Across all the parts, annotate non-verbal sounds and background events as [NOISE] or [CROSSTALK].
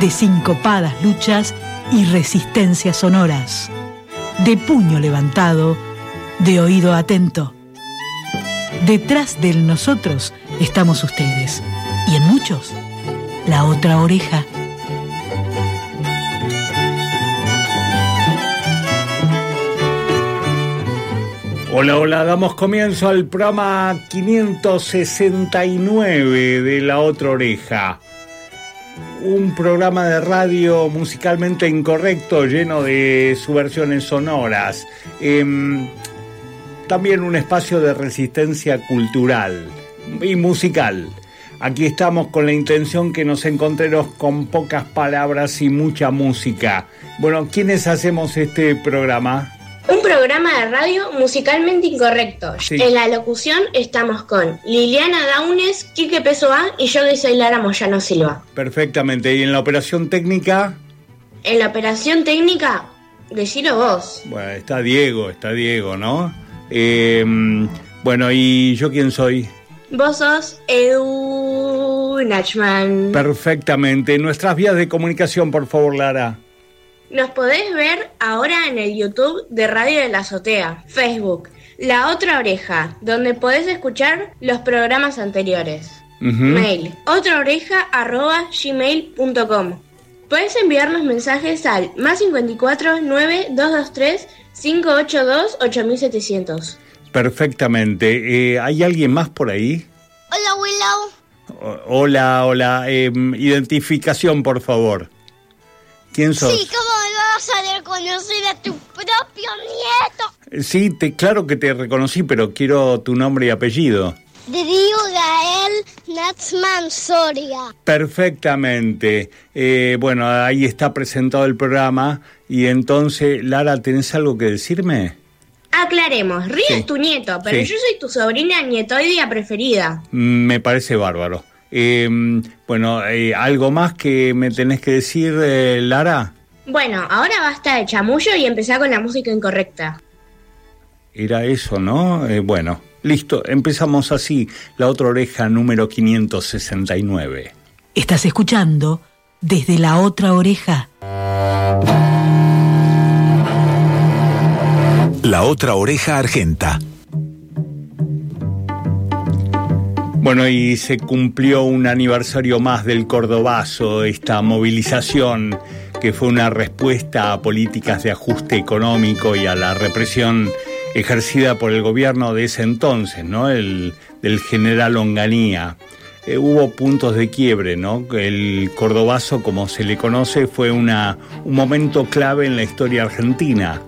de sincopadas luchas y resistencias sonoras, de puño levantado, de oído atento. Detrás del nosotros estamos ustedes y en muchos, la otra oreja. Hola, hola, damos comienzo al programa 569 de La Otra Oreja. Un programa de radio musicalmente incorrecto, lleno de subversiones sonoras. Em, también un espacio de resistencia cultural y musical. Aquí estamos con la intención que nos encontremos con pocas palabras y mucha música. Bueno, ¿quiénes hacemos este programa? Un programa de radio musicalmente incorrecto. Sí. En la locución estamos con Liliana Daunes, Quique Pesoa y yo que soy Lara Moyano Silva. Perfectamente. ¿Y en la operación técnica? En la operación técnica, decilo vos. Bueno, está Diego, está Diego, ¿no? Em, bueno, ¿y yo quién soy? Vos sos Edu Nachman. Perfectamente. Nuestras vías de comunicación, por favor, Lara. Nos podés ver ahora en el YouTube de Radio de la Azotea, Facebook, La Otra Oreja, donde podés escuchar los programas anteriores. Ujú. Mail, otraoreja.gmail.com Puedes enviarnos mensajes al más 54 9 223 582 8700. Perfectamente. Eh, ¿Hay alguien más por ahí? Hola, Willow. O- hola, hola. Em, identificación, por favor. ¿Quién sos? Sí, ¿cómo vas a reconocer a tu propio nieto? Sí, te, claro que te reconocí, pero quiero tu nombre y apellido. De Río Gael Natsman Soria. Perfectamente. Eh, bueno, ahí está presentado el programa. Y entonces, Lara, ¿tenés algo que decirme? Aclaremos, Río Sí. es tu nieto, pero Sí. yo soy tu sobrina nietoidea preferida. Mm, Me parece bárbaro. Eh, bueno, eh, ¿algo más que me tenés que decir, eh, Lara? Bueno, ahora basta de chamullo y empezá con la música incorrecta. Era eso, ¿no? Eh, bueno, listo, empezamos así. La otra oreja número 569. Estás escuchando desde la otra oreja. La otra oreja argenta. Bueno, y se cumplió un aniversario más del Cordobazo, esta movilización que fue una respuesta a políticas de ajuste económico y a la represión ejercida por el gobierno de ese entonces, ¿no? El del general Onganía. Eh, hubo puntos de quiebre, ¿no? El Cordobazo, como se le conoce, fue un momento clave en la historia argentina,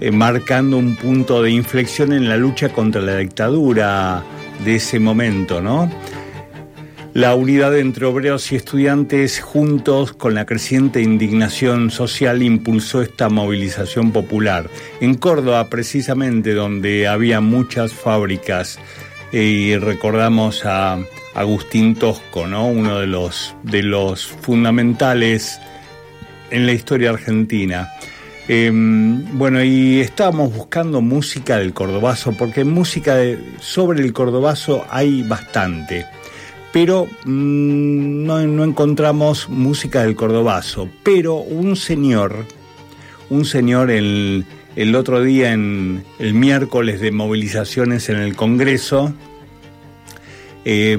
eh, marcando un punto de inflexión en la lucha contra la dictadura de ese momento, ¿no? La unidad entre obreros y estudiantes juntos con la creciente indignación social impulsó esta movilización popular. En Córdoba, precisamente, donde había muchas fábricas, eh, y recordamos a Agustín Tosco, ¿no? Uno de los, de los fundamentales en la historia argentina. Eh, bueno, y estábamos buscando música del cordobazo, porque música sobre el cordobazo hay bastante, pero mm, no, encontramos música del cordobazo. Pero un señor, un señor el, el otro día, en el miércoles de movilizaciones en el Congreso, eh,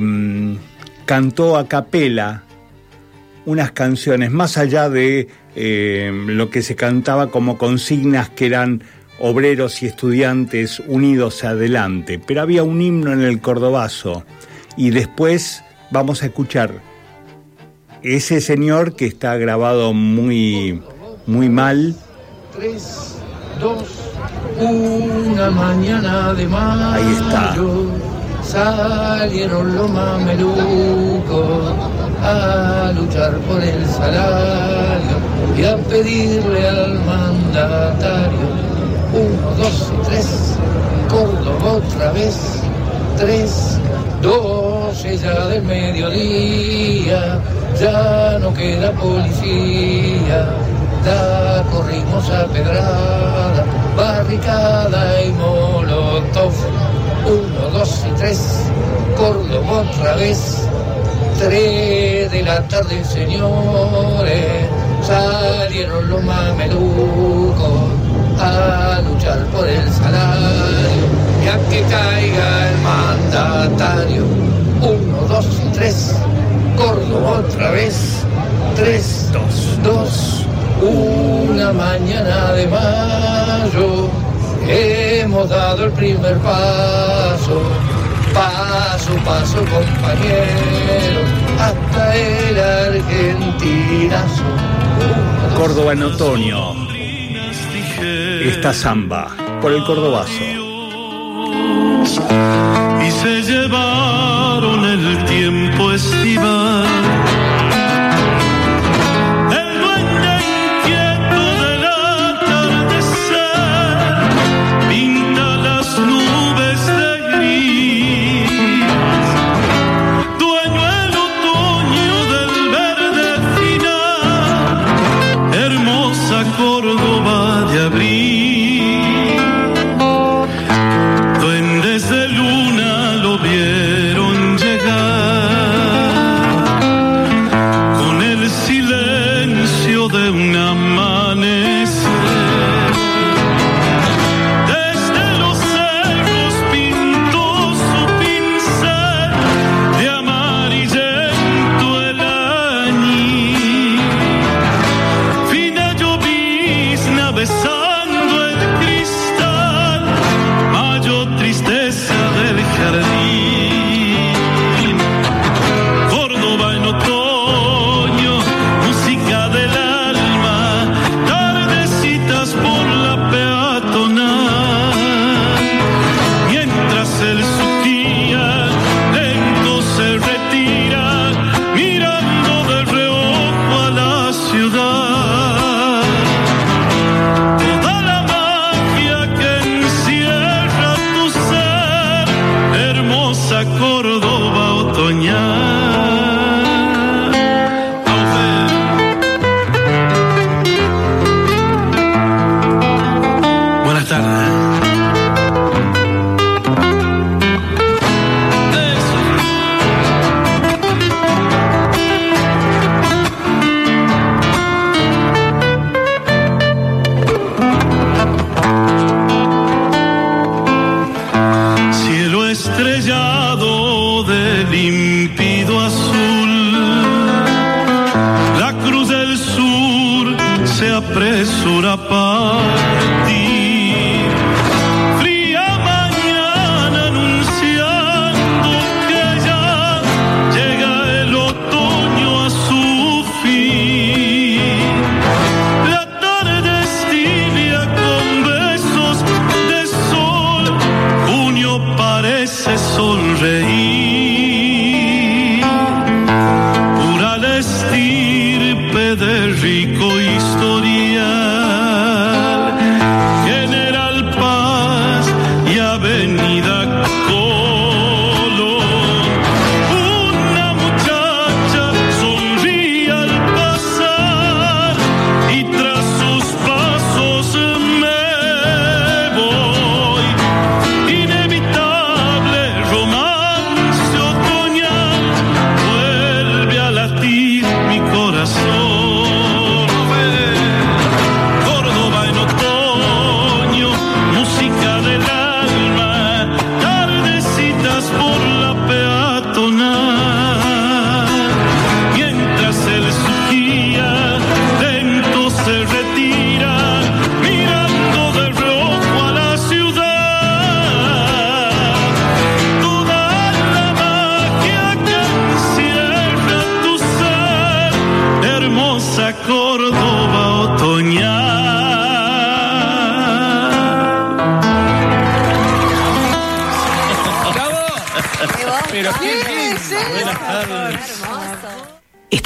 cantó a capela unas canciones, más allá de eh, lo que se cantaba como consignas que eran obreros y estudiantes unidos adelante, pero había un himno en el cordobazo y después vamos a escuchar ese señor que está grabado muy, muy mal. 3, 2, una mañana de mayo. Ahí está. Salieron los mamelucos a luchar por el salario y a pedirle al mandatario. Uno, dos y tres, Córdoba otra vez, tres, dos noche ya del mediodía, ya no queda policía, ya corrimos a pedrada, barricada y molotov. Uno, dos y tres, Córdoba otra vez, tres de la tarde señores, salieron los mamelucos a luchar por el salario ya que caiga el mandatario. Córdoba otra vez, 3, 2, 2, una mañana de mayo, hemos dado el primer paso, paso, paso compañero, hasta el argentinazo. Córdoba en otoño, esta samba, por el cordobazo y se llevaron el tiempo estival.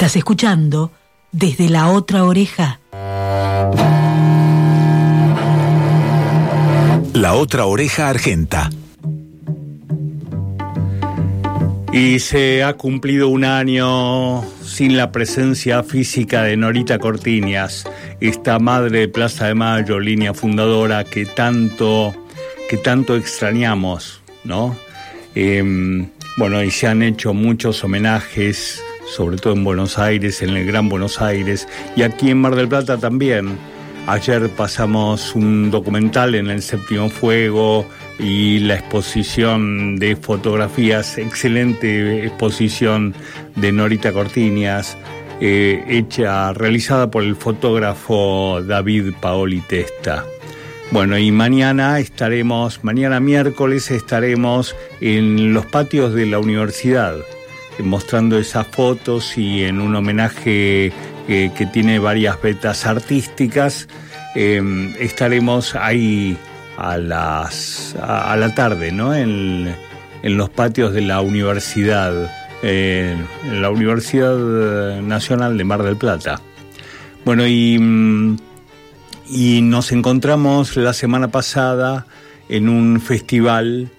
Estás escuchando desde la otra oreja. La otra oreja argenta. Y se ha cumplido un año sin la presencia física de Norita Cortiñas, esta madre de Plaza de Mayo, línea fundadora que tanto, que tanto extrañamos, ¿no? Em, bueno, y se han hecho muchos homenajes, sobre todo en Buenos Aires, en el Gran Buenos Aires, y aquí en Mar del Plata también. Ayer pasamos un documental en el Séptimo Fuego, y la exposición de fotografías, excelente exposición de Norita Cortiñas, eh, hecha, realizada por el fotógrafo David Paoli Testa. Bueno, y mañana estaremos, mañana miércoles estaremos en los patios de la universidad, mostrando esas fotos y en un homenaje que tiene varias vetas artísticas, eh, estaremos ahí a las a, la tarde, ¿no? En, los patios de la universidad, en la Universidad Nacional de Mar del Plata. Bueno, y, y nos encontramos la semana pasada en un festival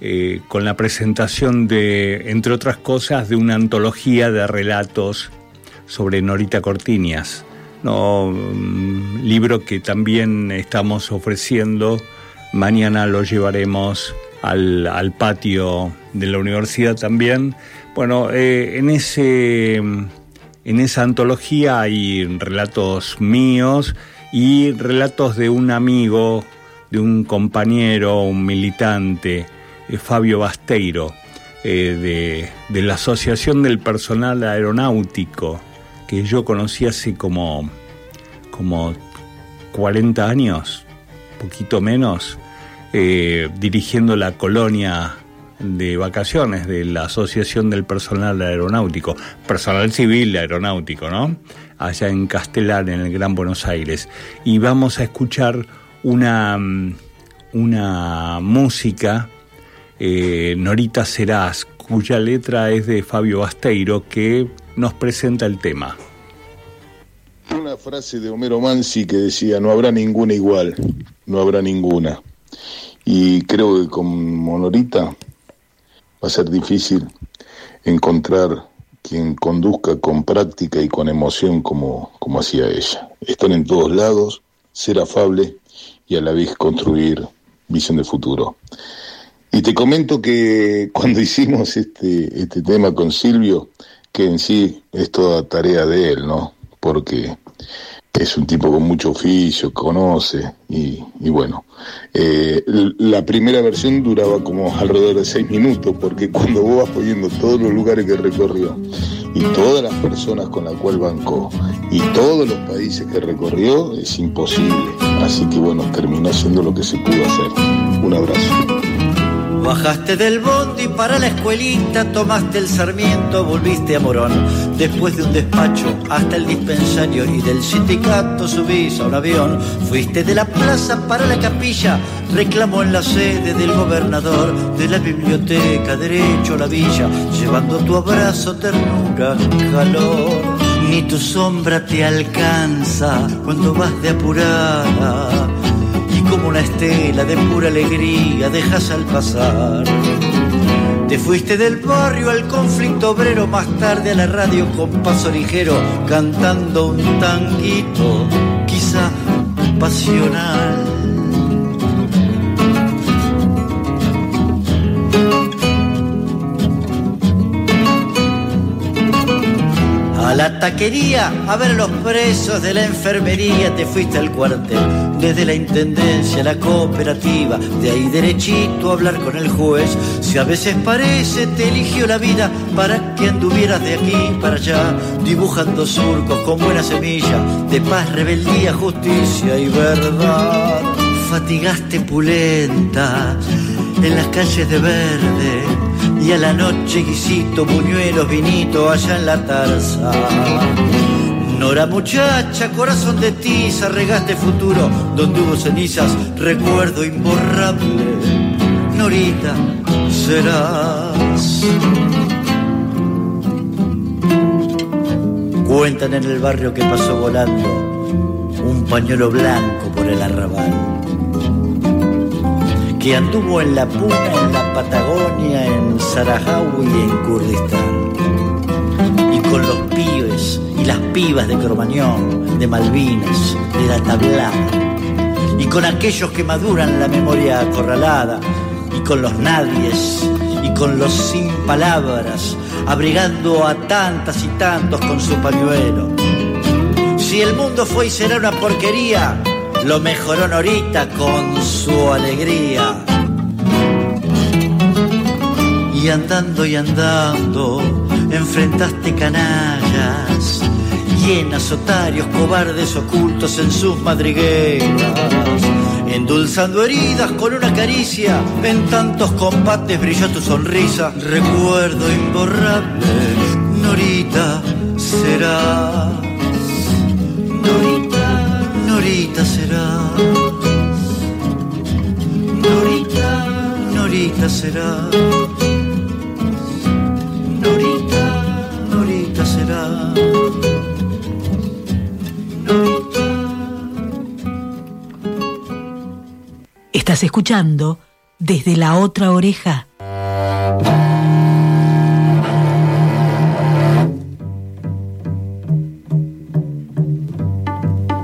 eh, con la presentación de, entre otras cosas, de una antología de relatos sobre Norita Cortiñas. Mm, libro que también estamos ofreciendo. Mañana lo llevaremos al, patio de la universidad también. Bueno, eh, en, ese, en esa antología hay relatos míos y relatos de un amigo, de un compañero, un militante, Fabio Basteiro, eh, de, de la Asociación del Personal Aeronáutico que yo conocí hace como, como 40 años, poquito menos, eh, dirigiendo la colonia de vacaciones de la Asociación del Personal Aeronáutico, personal civil aeronáutico, ¿no? Allá en Castelar, en el Gran Buenos Aires. Y vamos a escuchar una, una música, eh, Norita Serás, cuya letra es de Fabio Basteiro, que nos presenta el tema. Una frase de Homero Mansi que decía, no habrá ninguna igual, no habrá ninguna. Y creo que con Monorita va a ser difícil encontrar quien conduzca con práctica y con emoción como, como hacía ella. Estar en todos lados, ser afable y a la vez construir visión de futuro. Y te comento que [LAUGHS] cuando hicimos este, este tema con Silvio, que en sí es toda tarea de él, ¿no? Porque es un tipo con mucho oficio, conoce, y, bueno, eh, la primera versión duraba como alrededor de seis minutos, porque cuando vos vas poniendo todos los lugares que recorrió, y todas las personas con las cuales bancó, y todos los países que recorrió, es imposible. Así que bueno, terminó siendo lo que se pudo hacer. Un abrazo. Bajaste del bondi para la escuelita, tomaste el sarmiento, volviste a Morón. Después de un despacho hasta el dispensario y del sindicato subís a un avión. Fuiste de la plaza para la capilla, reclamó en la sede del gobernador, de la biblioteca, derecho a la villa, llevando tu abrazo, ternura, calor. Ni tu sombra te alcanza cuando vas de apurada como una estela de pura alegría dejas al pasar. Te fuiste del barrio al conflicto obrero, más tarde a la radio con paso ligero, cantando un tanguito, quizá pasional. Taquería, a ver los presos de la enfermería, te fuiste al cuartel, desde la intendencia la cooperativa, de ahí derechito a hablar con el juez. Si a veces parece, te eligió la vida para que anduvieras de aquí para allá, dibujando surcos con buena semilla, de paz, rebeldía, justicia y verdad. Fatigaste pulenta en las calles de verde y a la noche guisito, buñuelos, vinito allá en la tarza. Nora muchacha, corazón de tiza, regaste futuro, donde hubo cenizas, recuerdo imborrable. Norita, serás. Cuentan en el barrio que pasó volando un pañuelo blanco por el arrabal. Que anduvo en la Puna, en la Patagonia, en Sarajevo y en Kurdistán. Y con los pibes y las pibas de Cromañón, de Malvinas, de la Tablada. Y con aquellos que maduran la memoria acorralada. Y con los nadies y con los sin palabras, abrigando a tantas y tantos con su pañuelo. Si el mundo fue y será una porquería, lo mejoró Norita con su alegría. Y andando y andando, enfrentaste canallas, llenas, otarios, cobardes ocultos en sus madrigueras endulzando heridas con una caricia. En tantos combates brilló tu sonrisa, recuerdo imborrable. Norita serás, Norita, Norita serás, Norita, Norita serás, Norita, Norita serás. Estás escuchando desde la otra oreja.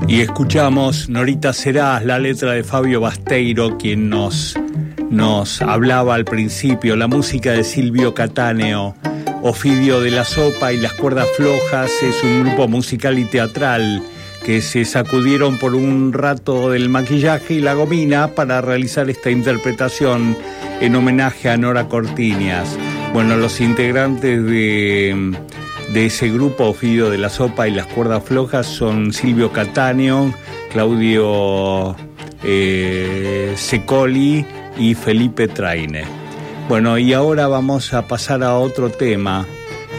Y escuchamos Norita Serás, la letra de Fabio Basteiro, quien nos, nos hablaba al principio, la música de Silvio Catáneo. Ofidio de la Sopa y las Cuerdas Flojas es un grupo musical y teatral que se sacudieron por un rato del maquillaje y la gomina para realizar esta interpretación en homenaje a Nora Cortiñas. Bueno, los integrantes de, ese grupo, Ofidio de la Sopa y las Cuerdas Flojas, son Silvio Catáneo, Claudio eh, Secoli y Felipe Traine. Bueno, y ahora vamos a pasar a otro tema,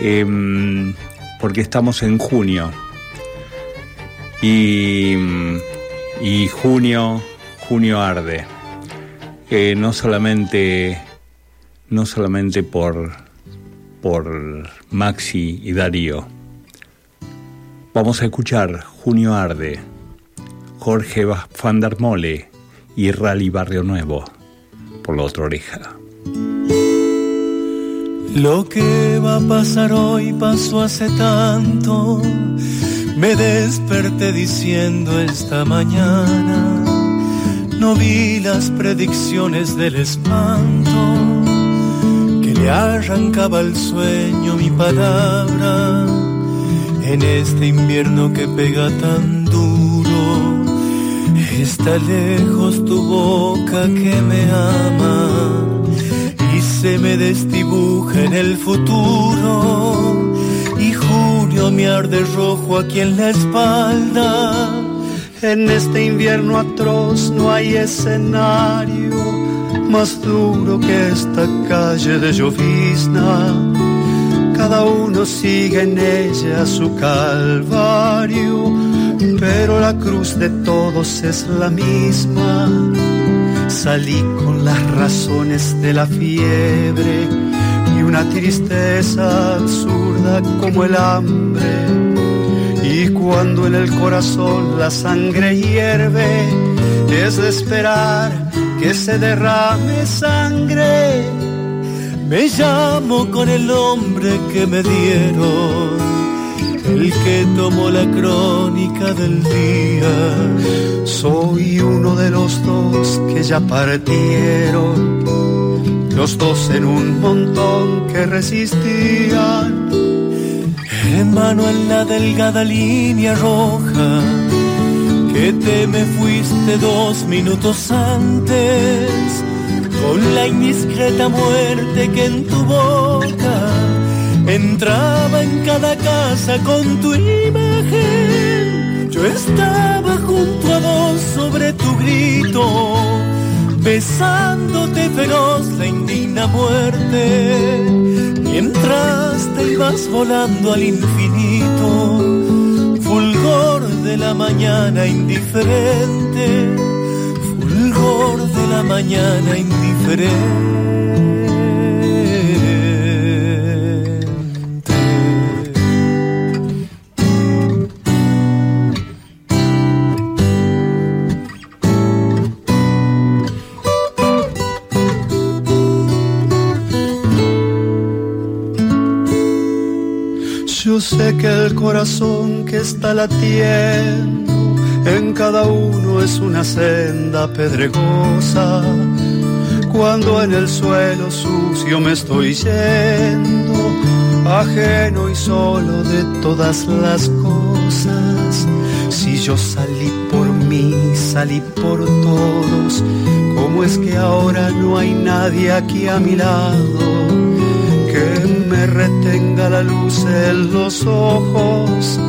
em, porque estamos en junio. Y, junio, junio arde. no solamente, no solamente por, por Maxi y Darío. Vamos a escuchar Junio Arde, Jorge Van der Mole y Rally Barrio Nuevo, por la otra oreja. Lo que va a pasar hoy pasó hace tanto me desperté diciendo esta mañana, no vi las predicciones del espanto arrancaba el sueño mi palabra en este invierno que pega tan duro. Está lejos tu boca que me ama y se me desdibuja en el futuro y junio me arde rojo aquí en la espalda. En este invierno atroz no hay escenario más duro que esta calle de llovizna. Cada uno sigue en ella su calvario, pero la cruz de todos es la misma. Salí con las razones de la fiebre una tristeza absurda como el hambre. Y cuando en el corazón la sangre hierve, es de esperar que se derrame sangre. Me llamo con el nombre que me dieron, el que tomó la crónica del día. Soy uno de los dos que ya partieron los dos en un montón que resistían. En en la delgada línea roja, que te me fuiste dos minutos antes, con la indiscreta muerte que en tu boca entraba en cada casa con tu imagen. Yo estaba junto a vos sobre tu grito besándote feroz la indigna muerte, mientras te ibas volando al infinito, de la mañana indiferente, fulgor de la mañana indiferente. Yo sé que el corazón que está latiendo en cada uno es una senda pedregosa. Cuando en el suelo sucio me estoy yendo, ajeno y solo de todas las cosas. Si yo salí por mí, salí por todos, ¿cómo es que ahora no hay nadie aquí a mi lado retenga la luz en los ojos,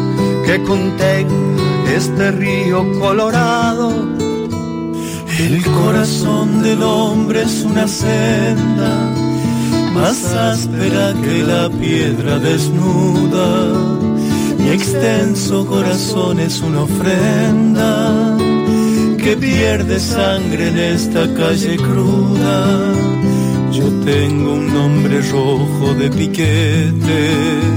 que contenga este río colorado. El corazón del hombre es una senda más áspera que la piedra desnuda. Mi extenso corazón es una ofrenda que pierde sangre en esta calle cruda. Yo tengo un nombre rojo de piquete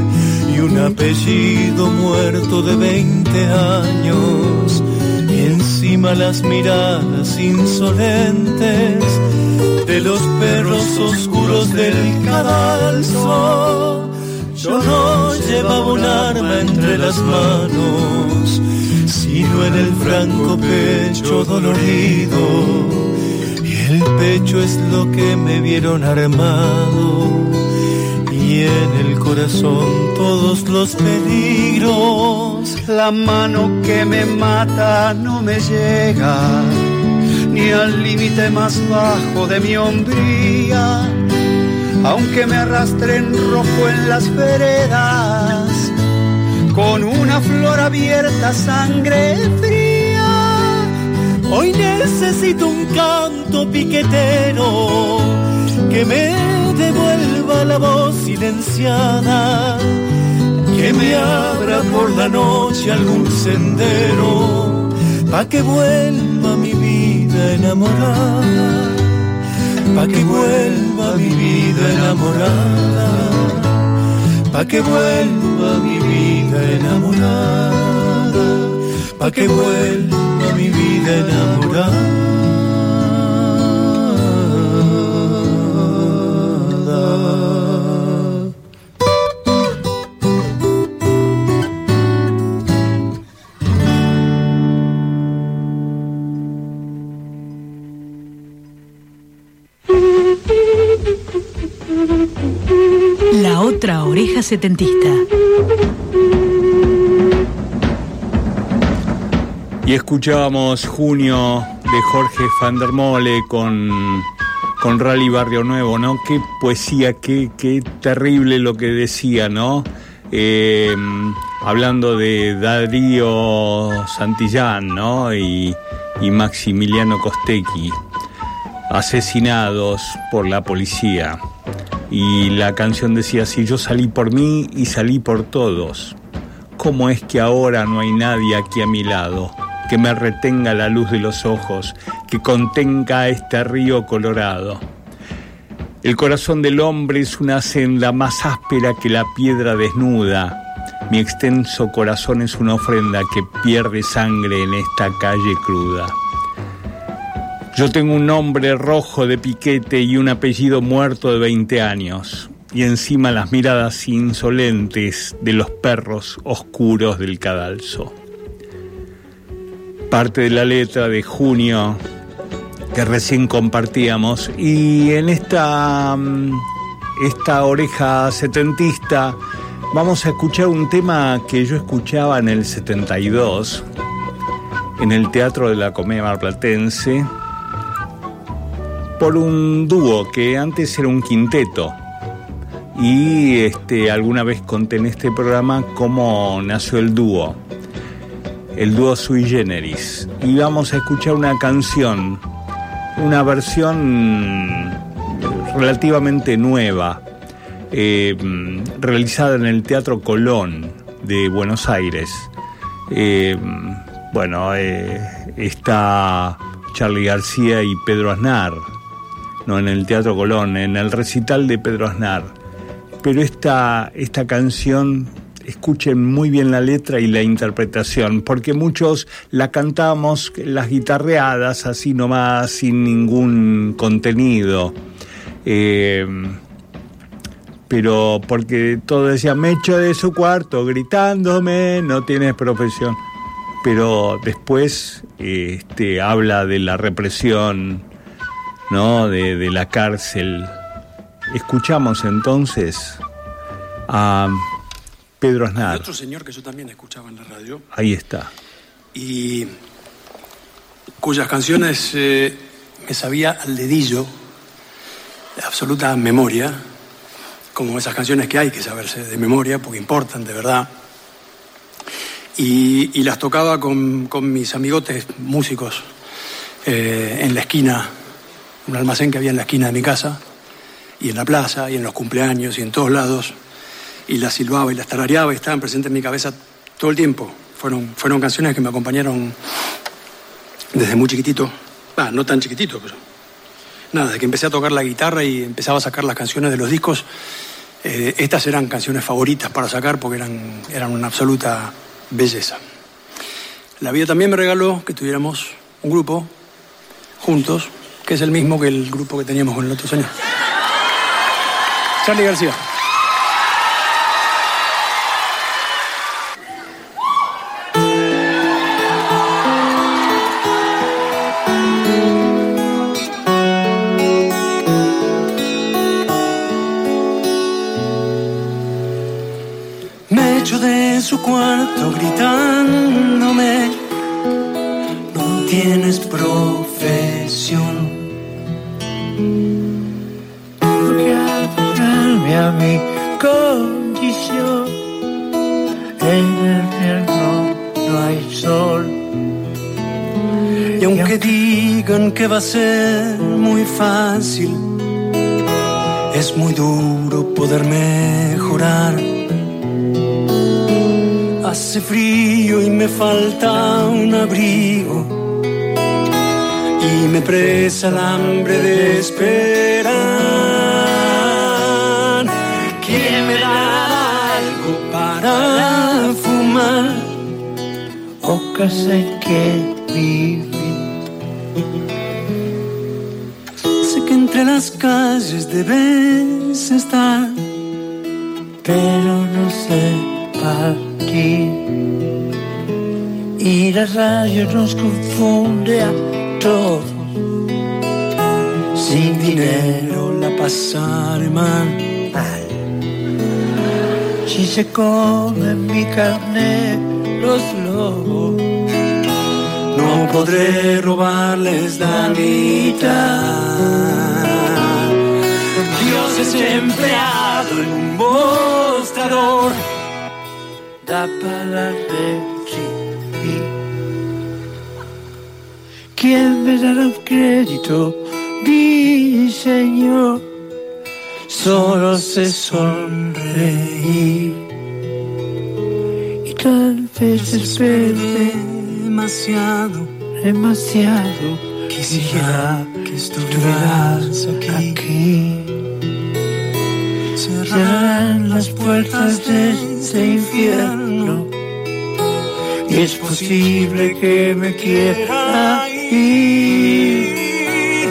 un apellido muerto de 20 años y encima las miradas insolentes de los perros oscuros del cadalso. Yo no llevaba un arma entre las manos, sino en el franco pecho dolorido. El pecho es lo que me vieron armado y en el corazón todos los peligros. La mano que me mata no me llega ni al límite más bajo de mi hombría, aunque me arrastren rojo en las veredas, con una flor abierta, sangre fría. Hoy necesito un canto piquetero que me devuelva la voz silenciada, que me abra por la noche algún sendero, pa' que vuelva mi vida enamorada, pa' que vuelva mi vida enamorada, pa' que vuelva mi vida enamorada, pa' que vuelva mi vida enamorada. otra oreja setentista. Escuchábamos Junio de Jorge van Mole con, con Rally Barrio Nuevo, ¿no? Qué poesía, qué, qué terrible lo que decía, ¿no? Eh, hablando de Darío Santillán, ¿no? Y, y Maximiliano Costecchi, asesinados por la policía y la canción decía así, yo salí por mí y salí por todos. ¿Cómo es que ahora no hay nadie aquí a mi lado que me retenga la luz de los ojos, que contenga este río colorado? El corazón del hombre es una senda más áspera que la piedra desnuda. Mi extenso corazón es una ofrenda que pierde sangre en esta calle cruda. Yo tengo un nombre rojo de piquete y un apellido muerto de 20 años, y encima las miradas insolentes de los perros oscuros del cadalso. Parte de la letra de junio que recién compartíamos, y en esta, mm, esta oreja setentista vamos a escuchar un tema que yo escuchaba en el 72 en el Teatro de la Comedia Marplatense por un dúo que antes era un quinteto. Y este, alguna vez conté en este programa cómo nació el dúo, el dúo Sui Generis. Y vamos a escuchar una canción, una versión relativamente nueva, eh, realizada en el Teatro Colón de Buenos Aires. Eh, bueno, eh, está Charlie García y Pedro Aznar no en el Teatro Colón, en el recital de Pedro Aznar. Pero esta, esta canción, escuchen muy bien la letra y la interpretación, porque muchos la cantamos las guitarreadas, así nomás, sin ningún contenido. Eh, pero porque todo decía, me echo de su cuarto gritándome, no tienes profesión. Pero después este, habla de la represión, ¿no? De, de la cárcel. Escuchamos entonces a Pedro Aznar. otro señor que yo también escuchaba en la radio. Ahí está. Y cuyas canciones eh, me sabía al dedillo, de absoluta memoria, como esas canciones que hay que saberse de memoria, porque importan de verdad. Y, las tocaba con, mis amigotes músicos eh, en la esquina, un almacén que había en la esquina de mi casa, y en la plaza, y en los cumpleaños, y en todos lados, y las silbaba y las tarareaba y estaban presentes en mi cabeza todo el tiempo. Fueron, fueron canciones que me acompañaron desde muy chiquitito. Ah, no tan chiquitito, pero nada, desde que empecé a tocar la guitarra y empezaba a sacar las canciones de los discos, eh, estas eran canciones favoritas para sacar porque eran, eran una absoluta belleza. La vida también me regaló que tuviéramos un grupo juntos, que es el mismo que el grupo que teníamos con el otro señor. Charlie García. Tienes profesión. Porque adorarme a mi condición, en el invierno no hay sol. Y aunque digan que va a ser muy fácil, es muy duro poder mejorar Hace frío y me falta un abrigo y me presa el hambre de esperar. ¿Quién me da algo para fumar? O casa en que vivir. Sé que entre las calles debes estar, pero no sé y la radio nos confunde a Sin dinero la pasaré mal. Si se comen mi carne los lobos, no podré robarles la mitad. Dios es empleado en un mostrador para recibir. ¿Quién me dará un crédito? Mi Señor, solo sé sonreír. Y tal vez espere demasiado, demasiado. Quisiera que estuvieras aquí. Cerrarán las puertas de este infierno. Y es posible que me quiera ir.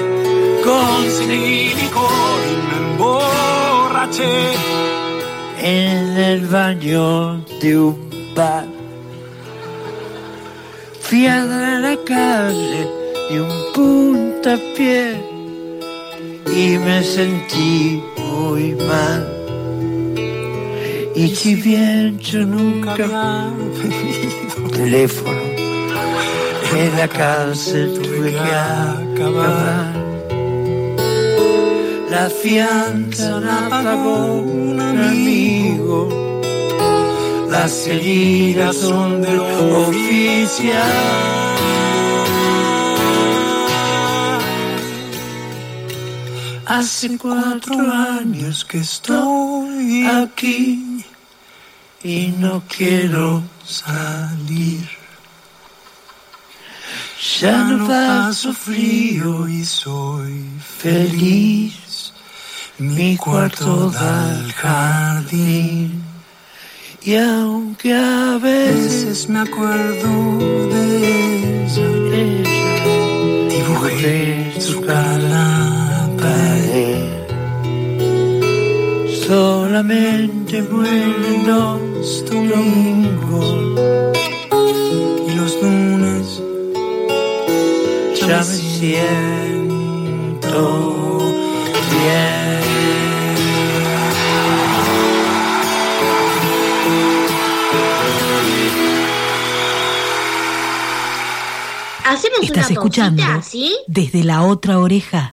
Conseguí licor y me emborraché en el baño de un bar. Fui a la calle y un puntapié y me sentí muy mal. Y si bien yo nunca había teléfono, en la cárcel tuve que acabar. La fianza la pagó un amigo, las heridas son del oficial. Hace cuatro años que estoy aquí y no quiero salir. Ya no paso frío y soy feliz. Mi cuarto da al jardín. Y aunque a veces me acuerdo de ella, dibujé su cara pared. Solamente mueren los domingos ya me siento bien. Hacemos Estás una escuchando pausita, ¿sí? desde la otra oreja.